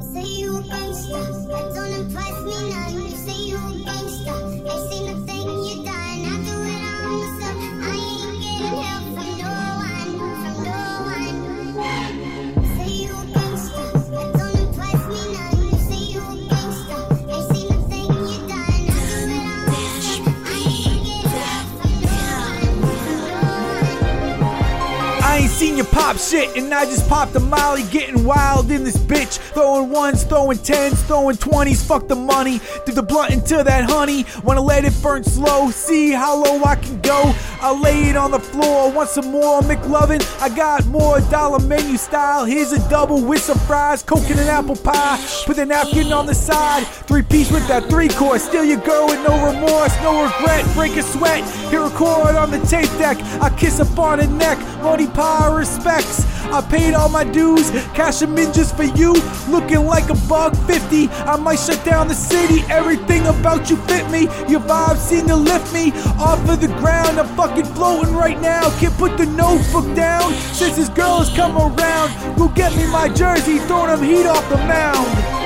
Say you a gangsta, that don't impress me none. You say you a gangsta, ain't seen a thing seen you pop shit, and I just popped a molly, getting wild in this bitch. Throwing ones, throwing tens, throwing twenties, fuck the money. Did the blunt into that honey, wanna let it burn slow, see how low I can go. I lay it on the floor, want some more McLovin? I got more dollar menu style. Here's a double with some fries, coke and an apple pie. Put the napkin on the side, three piece with that three course. Steal your girl with no remorse, no regret, break a sweat. Hear a chord on the tape deck, I kiss up on the neck. Money power respects. I paid all my dues, cash them in just for you. Looking like a bug fifty. I might shut down the city. Everything about you fit me. Your vibe seem to lift me off of the ground. I'm fucking floating right now. Can't put the notebook down since this girl has come around. Go get me my jersey, throwing them heat off the mound.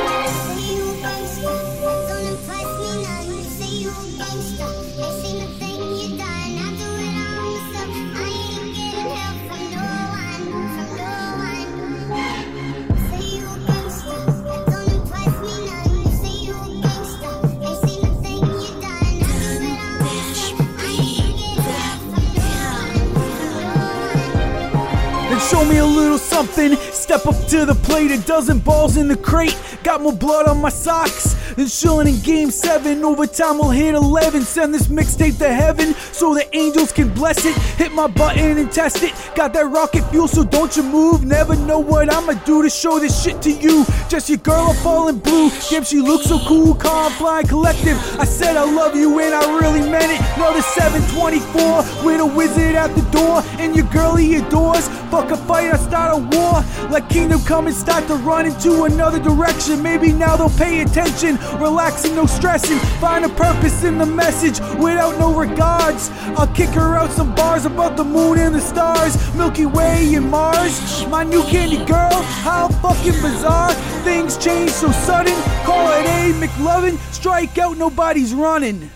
Show me a little something. Step up to the plate, a dozen balls in the crate. Got more blood on my socks than Schilling in game seven. Overtime will hit 11. Send this mixtape to heaven so the angels can bless it. Hit my button and test it. Got that rocket fuel, so don't you move. Never know what I'ma do to show this shit to you. Just your girl, I'm falling blue. Damn, she looks so cool, calm, flying collective. I said I love you and I really meant it. Another 724 with a wizard at the door. And your girl he adores. Fuck a fight, I start a war. Let kingdom come and start to run into another direction. Maybe now they'll pay attention. Relaxing, no stressing. Find a purpose in the message without no regards. I'll kick her out some bars about the moon and the stars. Milky Way and Mars. My new candy girl, how fucking bizarre. Things change so sudden. Call it A, McLovin. Strike out, nobody's running.